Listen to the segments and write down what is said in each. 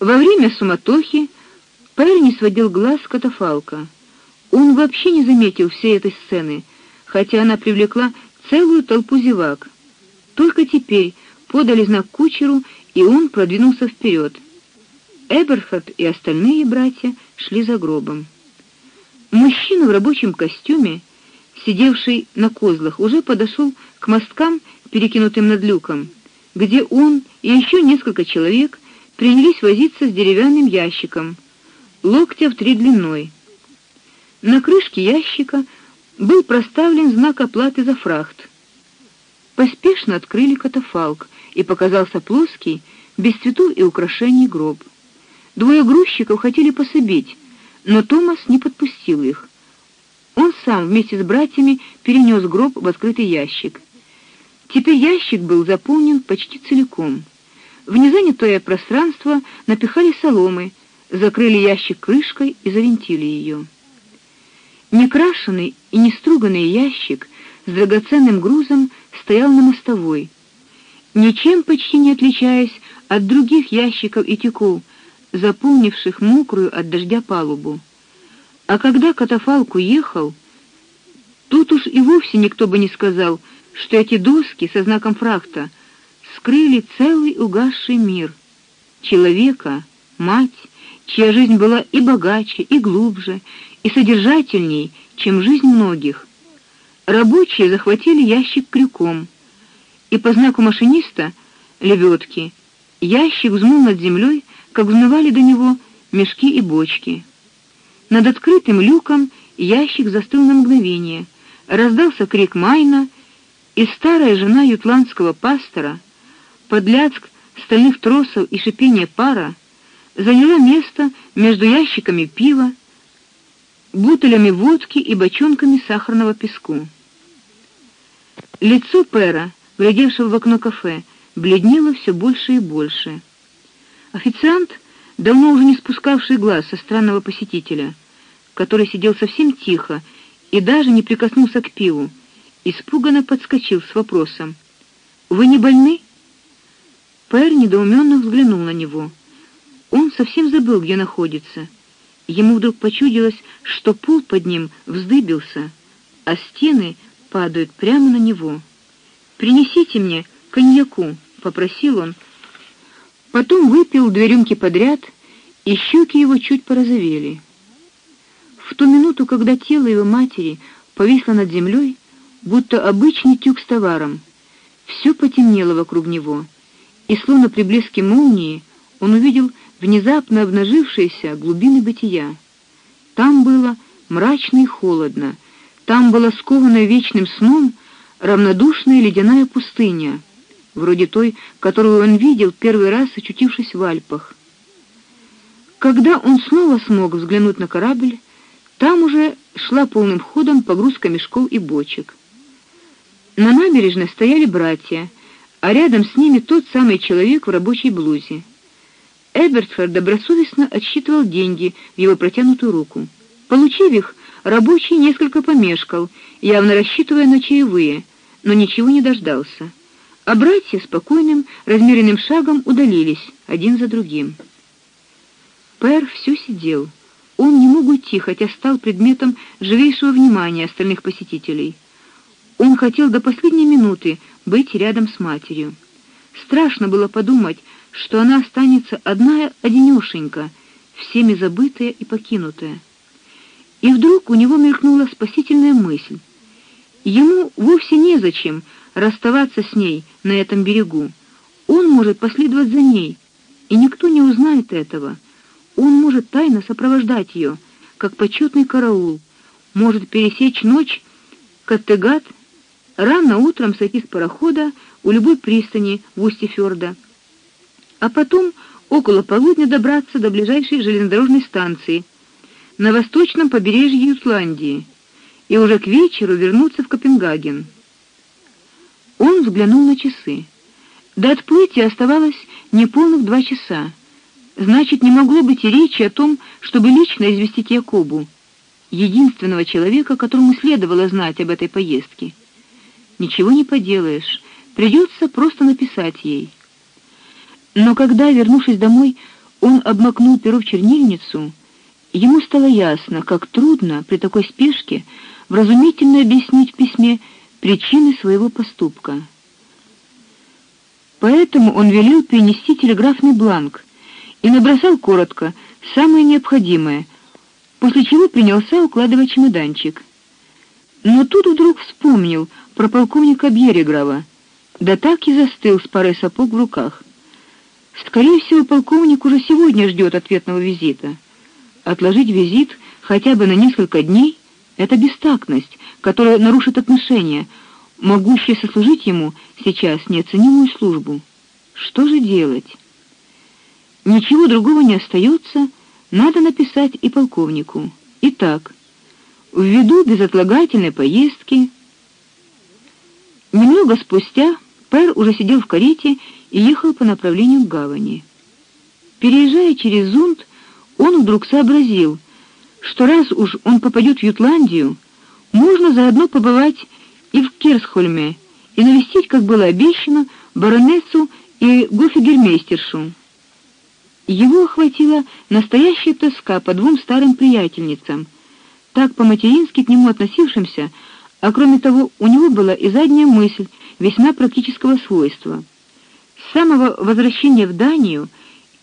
Во время суматохи Пэр не сводил глаз с катафалка. Он вообще не заметил всей этой сцены, хотя она привлекла целую толпу зевак. Только теперь подали знак кучеру, и он продвинулся вперед. Эберхард и остальные братья шли за гробом. Мужчина в рабочем костюме, сидевший на козлах, уже подошел к мосткам, перекинутым над люком, где он и еще несколько человек принялись возиться с деревянным ящиком, локтя в три длиной. На крышке ящика был проставлен знак оплаты за фрахт. Поспешно открыли катафалк, и показался плоский, без цветов и украшений гроб. Двое грузчиков хотели пособить, но Томас не подпустил их. Он сам вместе с братьями перенес гроб в открытый ящик. Теперь ящик был заполнен почти целиком. В незанятое пространство напихали соломы, закрыли ящик крышкой и завинтили ее. Некрашенный и неструганный ящик с драгоценным грузом стоял на мостовой, ничем почти не отличаясь от других ящиков и тюков, заполнивших мокрую от дождя палубу. А когда катафалк уехал, тут уж и вовсе никто бы не сказал, что эти доски со знаком фрахта скрыли целый угасший мир человека, мать, чья жизнь была и богаче, и глубже, и содержательней, чем жизнь многих. Рабочие захватили ящик крюком, и по знаку машиниста лебедки ящик взмыл над землей, как взмывали до него мешки и бочки. Над открытым люком ящик застыл на мгновение. Раздался крик Майна, и старая жена ютландского пастора, под лязг стальных тросов и шипение пара, заняла место между ящиками пива, бутылями водки и бочонками сахарного песку. Лицо Пера, глядевшего в окно кафе, бледнело все больше и больше. Официант, давно уже не спускавший глаз со странного посетителя, который сидел совсем тихо и даже не прикоснулся к пиву, испуганно подскочил с вопросом: "Вы не больны?" Пэр недоуменно взглянул на него. Он совсем забыл, где находится. Ему вдруг почудилось, что пол под ним вздыбился, а стены падают прямо на него. "Принесите мне коньяку", попросил он. Потом выпил две рюмки подряд, и щеки его чуть порозовели. В ту минуту, когда тело его матери повисло над землей, будто обычный тюк с товаром, все потемнело вокруг него, и словно при блеске молнии он увидел внезапно обнажившиеся глубины бытия. Там было мрачно и холодно, там была скована вечным сном равнодушная ледяная пустыня, вроде той, которую он видел первый раз, очутившись в Альпах. Когда он снова смог взглянуть на корабль, там уже шла полным ходом погрузка мешков и бочек. На набережной стояли братья, а рядом с ними тот самый человек в рабочей блузе. Эбертфорд добросовестно отсчитывал деньги в его протянутую руку. Получив их, рабочий несколько помешкал, явно рассчитывая на чаевые, но ничего не дождался. А братья спокойным, размеренным шагом удалились один за другим. Пэр все сидел. Он не мог уйти, хотя стал предметом живейшего внимания остальных посетителей. Он хотел до последней минуты быть рядом с матерью. Страшно было подумать, что она останется одна одинёшенька, всеми забытая и покинутая. И вдруг у него мелькнула спасительная мысль. Ему вовсе не зачем расставаться с ней на этом берегу. Он может последовать за ней, и никто не узнает этого. Он может тайно сопровождать ее, как почетный караул, может пересечь ночь Каттегат, рано утром сойти с парохода у любой пристани в устье фьорда а потом около полудня добраться до ближайшей железнодорожной станции на восточном побережье Ютландии и уже к вечеру вернуться в Копенгаген. Он взглянул на часы. До отплытия оставалось неполных два часа. Значит, не могло быть и речи о том, чтобы лично известить Якобу, единственного человека, которому следовало знать об этой поездке. Ничего не поделаешь, придется просто написать ей. Но когда, вернувшись домой, он обмакнул перо в чернильницу, ему стало ясно, как трудно при такой спешке вразумительно объяснить в письме причины своего поступка. Поэтому он велел принести телеграфный бланк и набросал коротко самое необходимое, после чего принялся укладывать чемоданчик. Но тут вдруг вспомнил про полковника Берегрова, да так и застыл с парой сапог в руках. Скорее всего, полковник уже сегодня ждет ответного визита. Отложить визит хотя бы на несколько дней это бестактность, которая нарушит отношения, могущие сослужить ему сейчас неоценимую службу. Что же делать? Ничего другого не остается, надо написать и полковнику. Итак, ввиду безотлагательной поездки Немного спустя Пер уже сидел в карете и ехал по направлению к гавани. Переезжая через Зунд, он вдруг сообразил, что раз уж он попадет в Ютландию, можно заодно побывать и в Керсхольме и навестить, как было обещано, баронессу и гофигермейстершу. Его охватила настоящая тоска по двум старым приятельницам, так по-матерински к нему относившимся, а кроме того, у него была и задняя мысль весьма практического свойства. С самого возвращения в Данию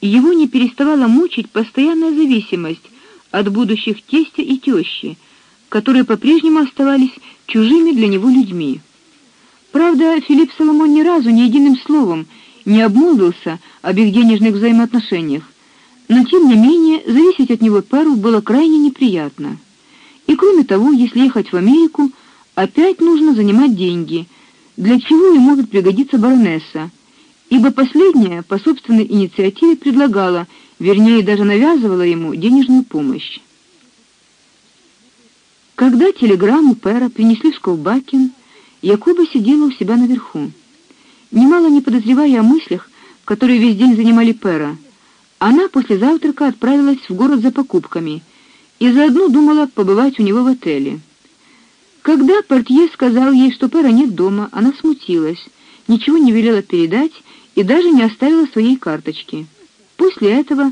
его не переставала мучить постоянная зависимость от будущих тестя и тещи, которые по-прежнему оставались чужими для него людьми. Правда, Филипп Соломон ни разу ни единым словом не обмолвился об их денежных взаимоотношениях, но тем не менее зависеть от него пару было крайне неприятно. И кроме того, если ехать в Америку, опять нужно занимать деньги, для чего и может пригодиться баронесса, ибо последняя по собственной инициативе предлагала, вернее даже навязывала ему денежную помощь. Когда телеграмму Пера принесли в Сколбакен, Якоба сидела у себя наверху. Немало не подозревая о мыслях, которые весь день занимали Пера, она после завтрака отправилась в город за покупками и заодно думала побывать у него в отеле. Когда портье сказал ей, что Пера нет дома, она смутилась, ничего не велела передать и даже не оставила своей карточки. После этого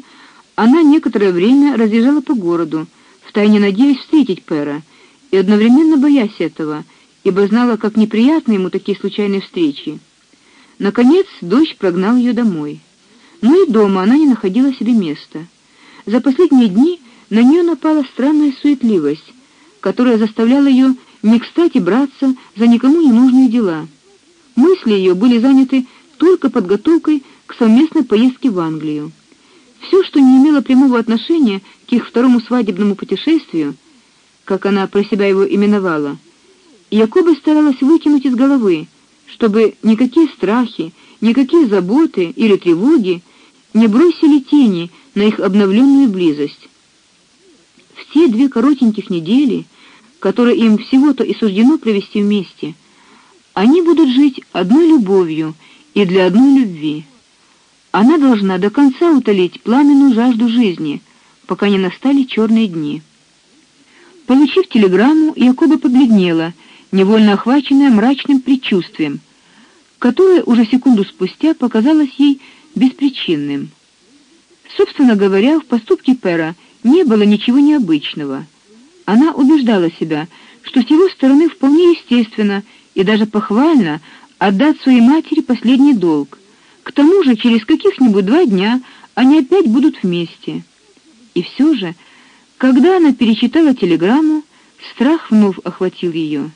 она некоторое время разъезжала по городу, втайне надеясь встретить Пера, и одновременно боясь этого, ибо знала, как неприятны ему такие случайные встречи. Наконец, дождь прогнал ее домой. Но и дома она не находила себе места. За последние дни на нее напала странная суетливость, которая заставляла ее не кстати браться за никому не нужные дела. Мысли ее были заняты только подготовкой к совместной поездке в Англию. Все, что не имело прямого отношения к их второму свадебному путешествию, как она про себя его именовала, Якоба старалась выкинуть из головы, чтобы никакие страхи, никакие заботы или тревоги не бросили тени на их обновленную близость. Те две коротеньких недели которые им всего-то и суждено провести вместе. Они будут жить одной любовью и для одной любви. Она должна до конца утолить пламенную жажду жизни, пока не настали черные дни. Получив телеграмму, Якоба побледнела, невольно охваченная мрачным предчувствием, которое уже секунду спустя показалось ей беспричинным. Собственно говоря, в поступке Пера не было ничего необычного. Она убеждала себя, что с его стороны вполне естественно и даже похвально отдать своей матери последний долг. К тому же, через каких-нибудь два дня они опять будут вместе. И все же, когда она перечитала телеграмму, страх вновь охватил ее.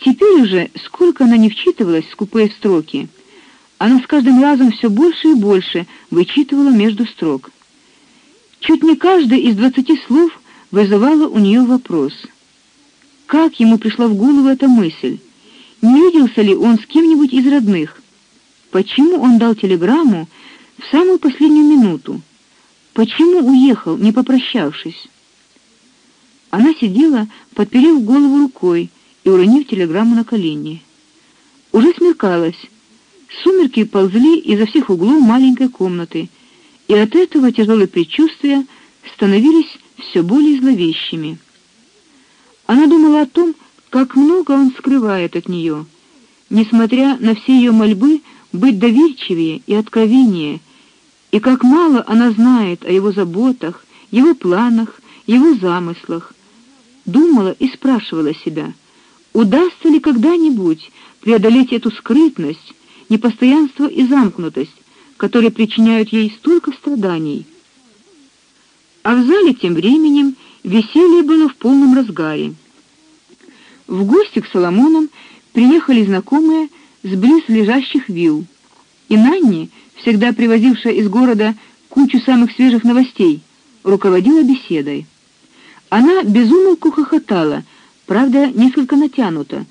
Теперь уже, сколько она не вчитывалась в скупые строки, она с каждым разом все больше и больше вычитывала между строк. Чуть не каждый из двадцати слов вызывало у нее вопрос. Как ему пришла в голову эта мысль? Не виделся ли он с кем-нибудь из родных? Почему он дал телеграмму в самую последнюю минуту? Почему уехал, не попрощавшись? Она сидела, подперев голову рукой и уронив телеграмму на колени. Уже смеркалось. Сумерки ползли изо всех углов маленькой комнаты, и от этого тяжелые предчувствия становились все более зловещими. Она думала о том, как много он скрывает от нее, несмотря на все ее мольбы быть доверчивее и откровеннее, И как мало она знает о его заботах, его планах, его замыслах. Думала и спрашивала себя: удастся ли когда-нибудь преодолеть эту скрытность, непостоянство и замкнутость, которые причиняют ей столько страданий? А в зале тем временем веселье было в полном разгаре. В гости к Соломонам приехали знакомые с близлежащих вилл. И Нанни, всегда привозившая из города кучу самых свежих новостей, руководила беседой. Она безумолку хохотала, правда, несколько натянуто,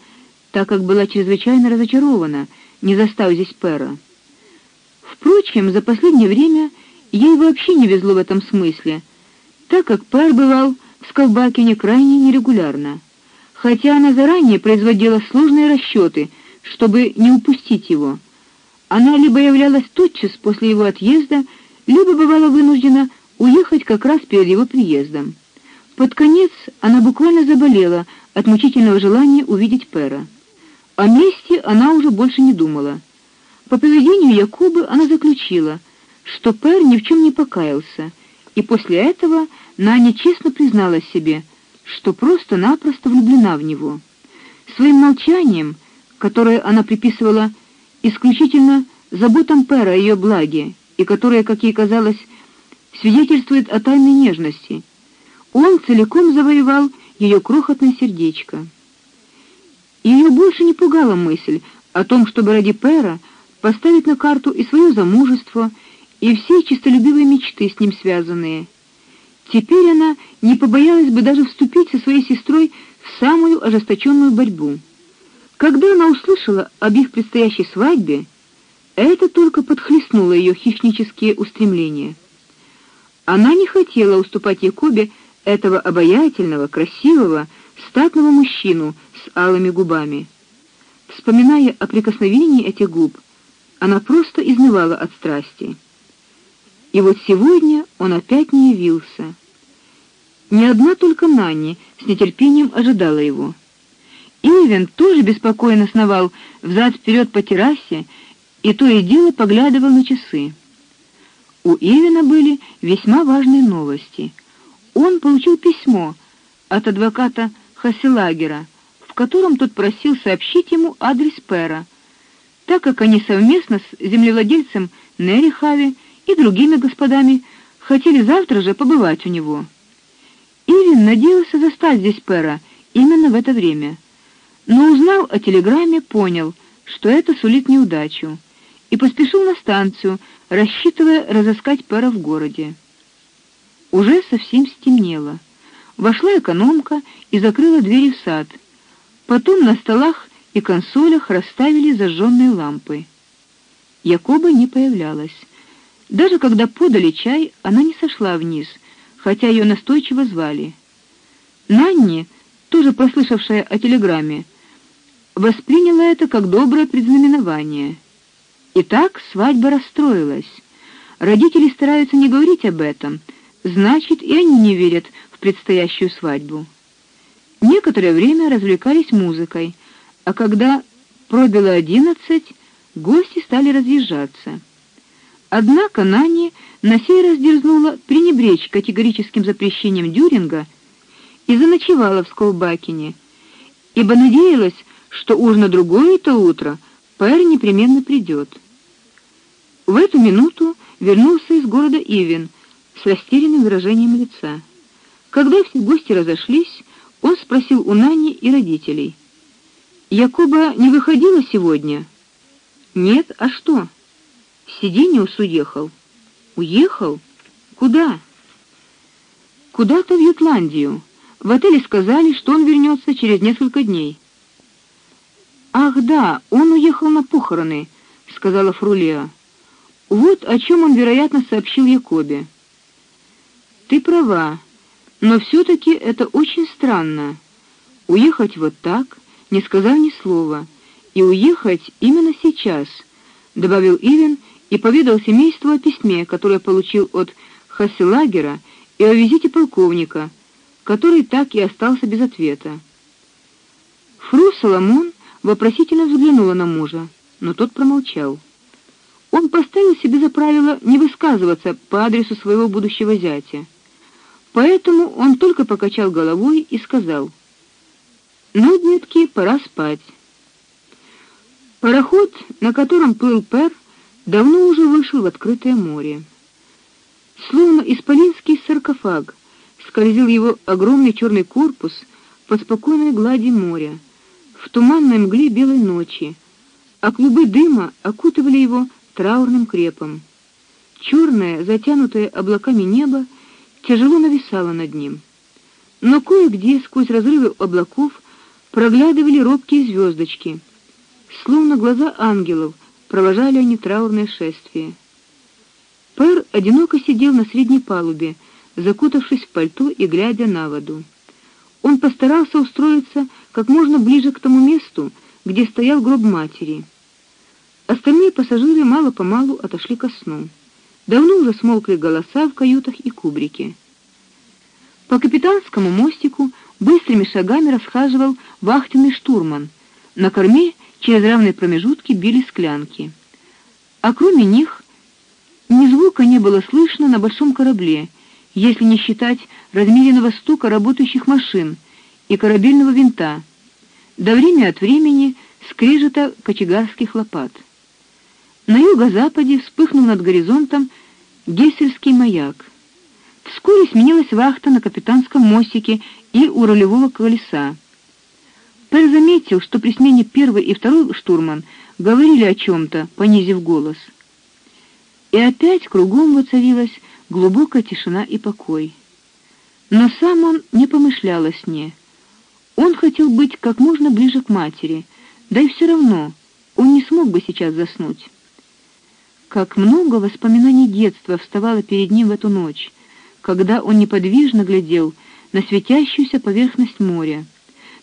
так как была чрезвычайно разочарована, не застав здесь Пера. Впрочем, за последнее время ей вообще не везло в этом смысле, так как Пер бывал в Скалбакине крайне нерегулярно. Хотя она заранее производила сложные расчеты, чтобы не упустить его. Она либо являлась тотчас после его отъезда, либо бывала вынуждена уехать как раз перед его приездом. Под конец она буквально заболела от мучительного желания увидеть Пера. О мести она уже больше не думала. По поведению Якубы она заключила, что Пер ни в чем не покаялся, и после этого Наня честно призналась себе, что просто-напросто влюблена в него. Своим молчанием, которое она приписывала исключительно заботам Пера о ее благе, и которое, как ей казалось, свидетельствует о тайной нежности, он целиком завоевал ее крохотное сердечко. Ее больше не пугала мысль о том, чтобы ради Пера поставить на карту и свое замужество, и все чистолюбивые мечты с ним связанные. Теперь она не побоялась бы даже вступить со своей сестрой в самую ожесточенную борьбу. Когда она услышала об их предстоящей свадьбе, это только подхлестнуло ее хищнические устремления. Она не хотела уступать Якобе этого обаятельного, красивого, статного мужчину с алыми губами. Вспоминая о прикосновении этих губ, она просто изнывала от страсти. И вот сегодня он опять не явился. Ни одна только Нанни с нетерпением ожидала его. Ивен тоже беспокойно сновал взад вперед по террасе и то и дело поглядывал на часы. У Ивена были весьма важные новости. Он получил письмо от адвоката Хаселагера, в котором тот просил сообщить ему адрес Пера, так как они совместно с землевладельцем Нери Хави и другими господами хотели завтра же побывать у него. Ивен надеялся застать здесь Пера именно в это время, но узнал о телеграмме, понял, что это сулит неудачу, и поспешил на станцию, рассчитывая разыскать Пера в городе. Уже совсем стемнело. Вошла экономка и закрыла двери в сад. Потом на столах и консолях расставили зажженные лампы. Якоба не появлялась. Даже когда подали чай, она не сошла вниз, хотя ее настойчиво звали. Нанни, тоже прослышавшая о телеграмме, восприняла это как доброе предзнаменование. Итак, свадьба расстроилась. Родители стараются не говорить об этом, значит, и они не верят в предстоящую свадьбу. Некоторое время развлекались музыкой, а когда пробило одиннадцать, гости стали разъезжаться. Однако Нани на сей раз дерзнула пренебречь категорическим запрещением Дюринга и заночевала в Сколбакине, ибо надеялась, что уж на другое-то утро Пэр непременно придет. В эту минуту вернулся из города Ивен с растерянным выражением лица. Когда все гости разошлись, он спросил у Нани и родителей: "Якоба не выходила сегодня?" "Нет, а что?" Сидениус уехал. Уехал? Куда? Куда-то в Ютландию. В отеле сказали, что он вернется через несколько дней. Ах, да, он уехал на похороны, сказала Фрулия. Вот о чем он, вероятно, сообщил Якобе. Ты права, но все таки это очень странно. Уехать вот так, не сказав ни слова, и уехать именно сейчас, добавил Ивен и поведал семейству о письме, которое получил от Хасселагера, и о визите полковника, который так и остался без ответа. Фру Соломон вопросительно взглянула на мужа, но тот промолчал. Он поставил себе за правило не высказываться по адресу своего будущего зятя. Поэтому он только покачал головой и сказал: "Ну, детки, пора спать". Пароход, на котором плыл Пер, давно уже вышел в открытое море. Словно исполинский саркофаг, скользил его огромный черный корпус по спокойной глади моря, в туманной мгле белой ночи, а клубы дыма окутывали его траурным крепом. Черное, затянутое облаками небо тяжело нависало над ним. Но кое-где сквозь разрывы облаков проглядывали робкие звездочки, словно глаза ангелов, провожали они траурное шествие. Пэр одиноко сидел на средней палубе, закутавшись в пальто и глядя на воду. Он постарался устроиться как можно ближе к тому месту, где стоял гроб матери. Остальные пассажиры мало-помалу отошли ко сну. Давно уже смолкли голоса в каютах и кубрике. По капитанскому мостику быстрыми шагами расхаживал вахтенный штурман. На корме через равные промежутки били склянки. А кроме них ни звука не было слышно на большом корабле, если не считать размеренного стука работающих машин и корабельного винта, до время от времени скрежета кочегарских лопат. На юго-западе вспыхнул над горизонтом Гессельский маяк. Вскоре сменилась вахта на капитанском мостике и у рулевого колеса. Пэр заметил, что при смене первый и второй штурман говорили о чем то понизив голос. И опять кругом воцарилась глубокая тишина и покой. Но сам он не помышлял о сне. Он хотел быть как можно ближе к матери, да и все равно он не смог бы сейчас заснуть. Как много воспоминаний детства вставало перед ним в эту ночь, когда он неподвижно глядел на светящуюся поверхность моря.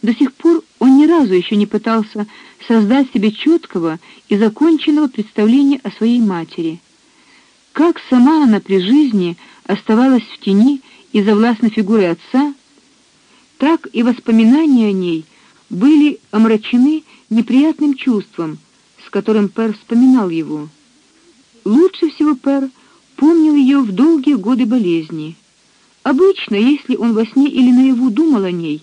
До сих пор он ни разу еще не пытался создать себе четкого и законченного представления о своей матери. Как сама она при жизни оставалась в тени из-за властной фигуры отца, так и воспоминания о ней были омрачены неприятным чувством, с которым Пер вспоминал его. Лучше всего Пер помнил ее в долгие годы болезни. Обычно, если он во сне или наяву думал о ней,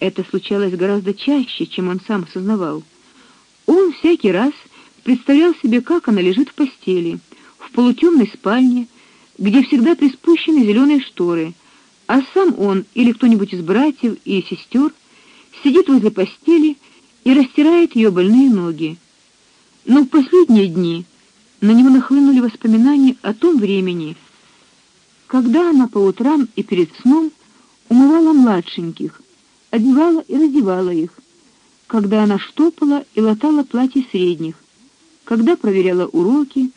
это случалось гораздо чаще, чем он сам осознавал. Он всякий раз представлял себе, как она лежит в постели, в полутемной спальне, где всегда приспущены зеленые шторы, а сам он или кто-нибудь из братьев и сестер сидит возле постели и растирает ее больные ноги. Но в последние дни на него нахлынули воспоминания о том времени, когда она по утрам и перед сном умывала младшеньких, одевала и раздевала их, когда она штопала и латала платья средних, когда проверяла уроки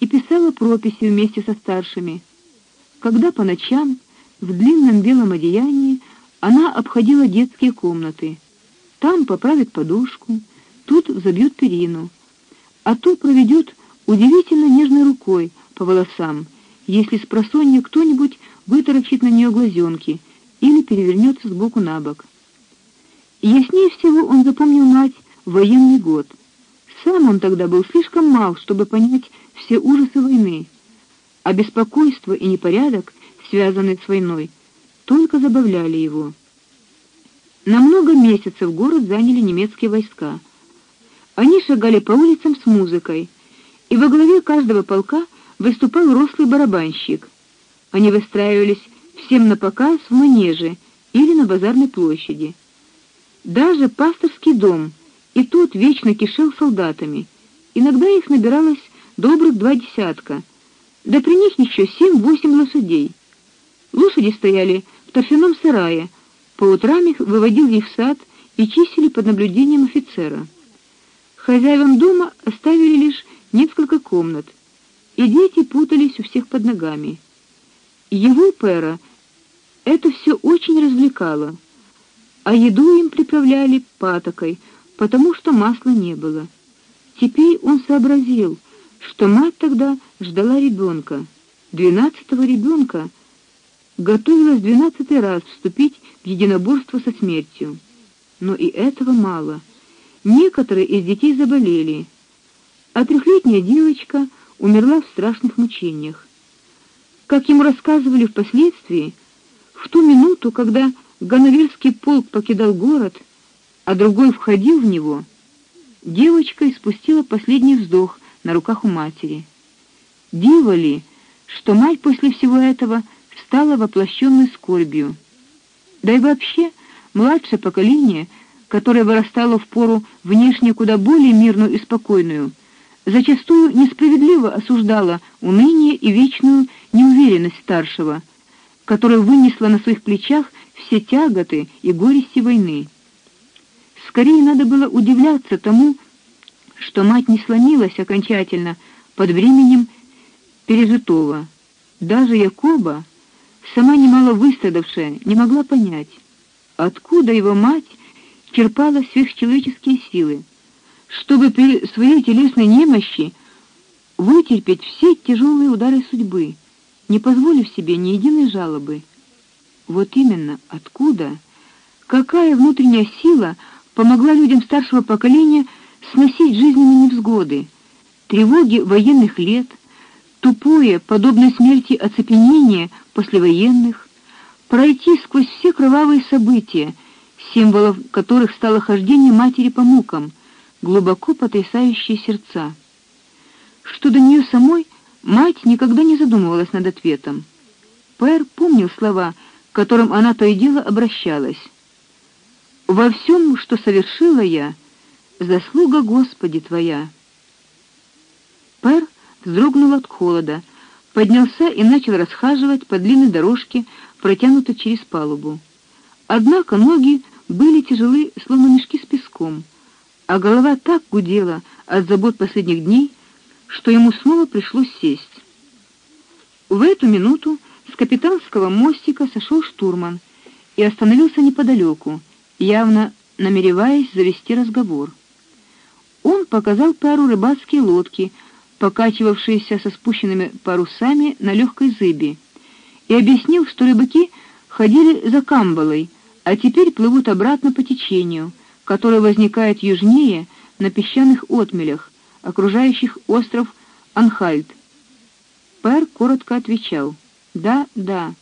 и писала прописи вместе со старшими, когда по ночам в длинном белом одеянии она обходила детские комнаты. Там поправит подушку, тут забьет перину, а то проведет удивительно нежной рукой по волосам, если с просонья кто-нибудь вытаращит на нее глазенки или перевернется боку на бок. Яснее всего он запомнил мать военный год. Сам он тогда был слишком мал, чтобы понять все ужасы войны, а беспокойство и непорядок, связанные с войной, только забавляли его. На много месяцев город заняли немецкие войска. Они шагали по улицам с музыкой, и во главе каждого полка выступал рослый барабанщик. Они выстраивались всем на показ в манеже или на базарной площади. Даже пасторский дом и тот вечно кишел солдатами. Иногда их набиралось добрых два десятка. Да при них еще семь-восемь лошадей. Лошади стояли в торфяном сарае. По утрам их выводили в сад и чистили под наблюдением офицера. Хозяевам дома оставили лишь несколько комнат, и дети путались у всех под ногами. Его пера это все очень развлекало а еду им приправляли патокой, потому что масла не было. Теперь он сообразил, что мать тогда ждала ребенка, двенадцатого ребенка, готовилась двенадцатый раз вступить в единоборство со смертью. Но и этого мало. Некоторые из детей заболели. а трехлетняя девочка умерла в страшных мучениях. Как ему рассказывали впоследствии, в ту минуту, когда Ганноверский полк покидал город, а другой входил в него, девочка испустила последний вздох на руках у матери. Диво ли, что мать после всего этого стала воплощенной скорбью. Да и вообще, младшее поколение, которое вырастало в пору внешне куда более мирную и спокойную, зачастую несправедливо осуждало уныние и вечную неуверенность старшего, которое вынесло на своих плечах все тяготы и горести войны. Скорее надо было удивляться тому, что мать не сломилась окончательно под бременем пережитого. Даже Якоба, сама немало выстрадавшая, не могла понять, откуда его мать черпала сверхчеловеческие силы, чтобы при своей телесной немощи вытерпеть все тяжелые удары судьбы, не позволив себе ни единой жалобы. Вот именно откуда, какая внутренняя сила помогла людям старшего поколения сносить жизненные невзгоды, тревоги военных лет, тупое, подобно смерти оцепенение послевоенных, пройти сквозь все кровавые события, символов которых стало хождение матери по мукам, глубоко потрясающие сердца. Что до нее самой, мать никогда не задумывалась над ответом. Пэр помнил слова, к которым она то и дело обращалась. Во всем, что совершила я, заслуга Господи твоя. Пэр вздрогнул от холода, поднялся и начал расхаживать по длинной дорожке, протянутой через палубу. Однако ноги были тяжелы, словно мешки с песком, а голова так гудела от забот последних дней, что ему снова пришлось сесть. В эту минуту с капитанского мостика сошел штурман и остановился неподалеку, явно намереваясь завести разговор. Он показал пару рыбацкие лодки, покачивавшиеся со спущенными парусами на легкой зыби, и объяснил, что рыбаки ходили за камбалой, а теперь плывут обратно по течению, которое возникает южнее на песчаных отмелях, окружающих остров Анхальт. Пэр коротко отвечал: "Да, да".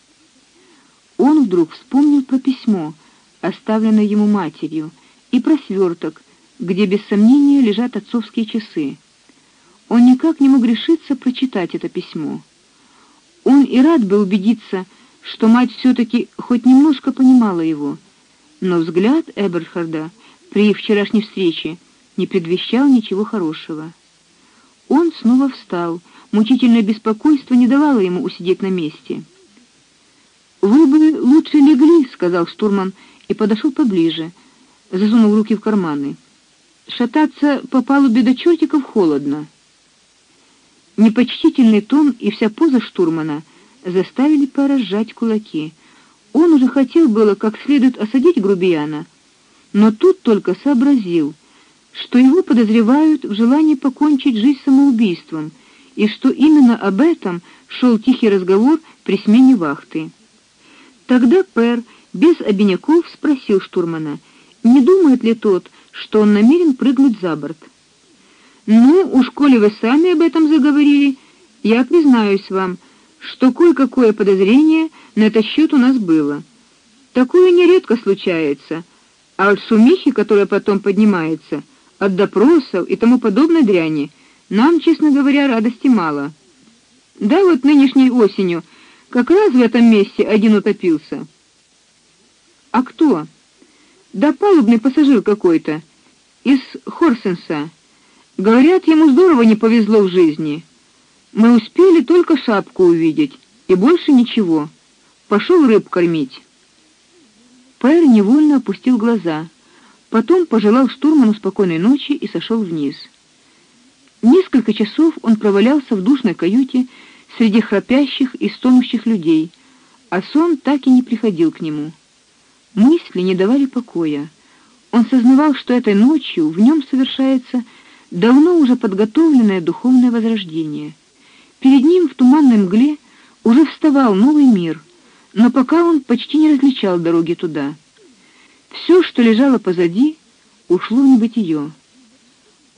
Он вдруг вспомнил про письмо, оставленное ему матерью, и про сверток, где без сомнения лежат отцовские часы. Он никак не мог решиться прочитать это письмо. Он и рад был убедиться, что мать все таки хоть немножко понимала его, но взгляд Эберхарда при вчерашней встрече не предвещал ничего хорошего. Он снова встал. Мучительное беспокойство не давало ему усидеть на месте. Вы бы лучше легли, сказал штурман и подошел поближе, засунул руки в карманы. Шататься по палубе до чертиков холодно. Непочтительный тон и вся поза штурмана заставили поразжать кулаки. Он уже хотел было как следует осадить грубияна, но тут только сообразил, что его подозревают в желании покончить жизнь самоубийством, и что именно об этом шел тихий разговор при смене вахты. Тогда Пер без обиняков спросил штурмана, не думает ли тот, что он намерен прыгнуть за борт. Ну, уж коли вы сами об этом заговорили, я признаюсь вам, что кое-какое подозрение на этот счет у нас было. Такое нередко случается, а от шумихи, которая потом поднимается, от допросов и тому подобной дряни, нам, честно говоря, радости мало. Да вот нынешней осенью как раз в этом месте один утопился. А кто? Да палубный пассажир какой-то из Хорсенса. Говорят, ему здорово не повезло в жизни. Мы успели только шапку увидеть, и больше ничего. Пошел рыб кормить. Пэр невольно опустил глаза, потом пожелал штурману спокойной ночи и сошел вниз. Несколько часов он провалялся в душной каюте среди храпящих и стонущих людей, а сон так и не приходил к нему. Мысли не давали покоя. Он сознавал, что этой ночью в нем совершается давно уже подготовленное духовное возрождение. Перед ним в туманной мгле уже вставал новый мир, но пока он почти не различал дороги туда. Все, что лежало позади, ушло в небытие.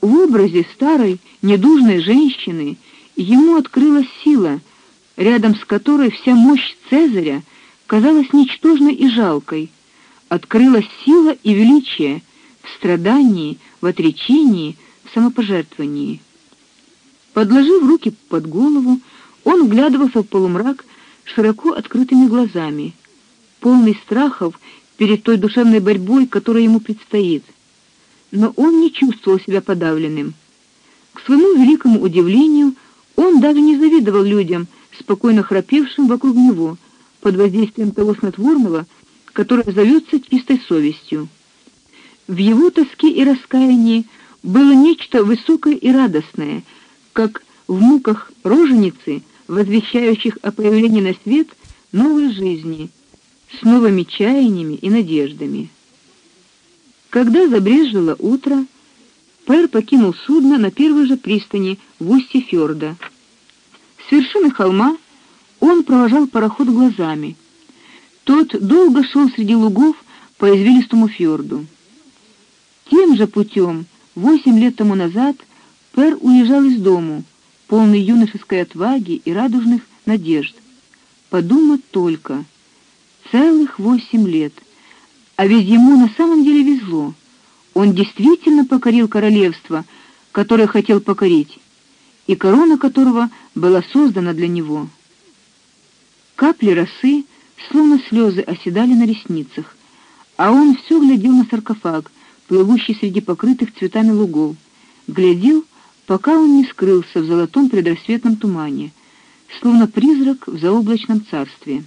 В образе старой, недужной женщины ему открылась сила, рядом с которой вся мощь Цезаря казалась ничтожной и жалкой. Открылась сила и величие в страдании, в отречении, в самопожертвовании. Подложив руки под голову, он вглядывался в полумрак широко открытыми глазами, полный страхов перед той душевной борьбой, которая ему предстоит. Но он не чувствовал себя подавленным. К своему великому удивлению, он даже не завидовал людям, спокойно храпевшим вокруг него под воздействием того снотворного, которое зовется чистой совестью. В его тоске и раскаянии было нечто высокое и радостное, как в муках роженицы, возвещающих о появлении на свет новой жизни, с новыми чаяниями и надеждами. Когда забрежило утро, Пэр покинул судно на первой же пристани в устье фьорда. С вершины холма он провожал пароход глазами. Тот долго шел среди лугов по извилистому фьорду. Тем же путем восемь лет тому назад Пер уезжал из дому, полный юношеской отваги и радужных надежд. Подумать только, целых восемь лет. А ведь ему на самом деле везло. Он действительно покорил королевство, которое хотел покорить, и корона которого была создана для него. Капли росы, словно слезы, оседали на ресницах, а он все глядел на саркофаг, плывущий среди покрытых цветами лугов. Глядел, пока он не скрылся в золотом предрассветном тумане, словно призрак в заоблачном царстве.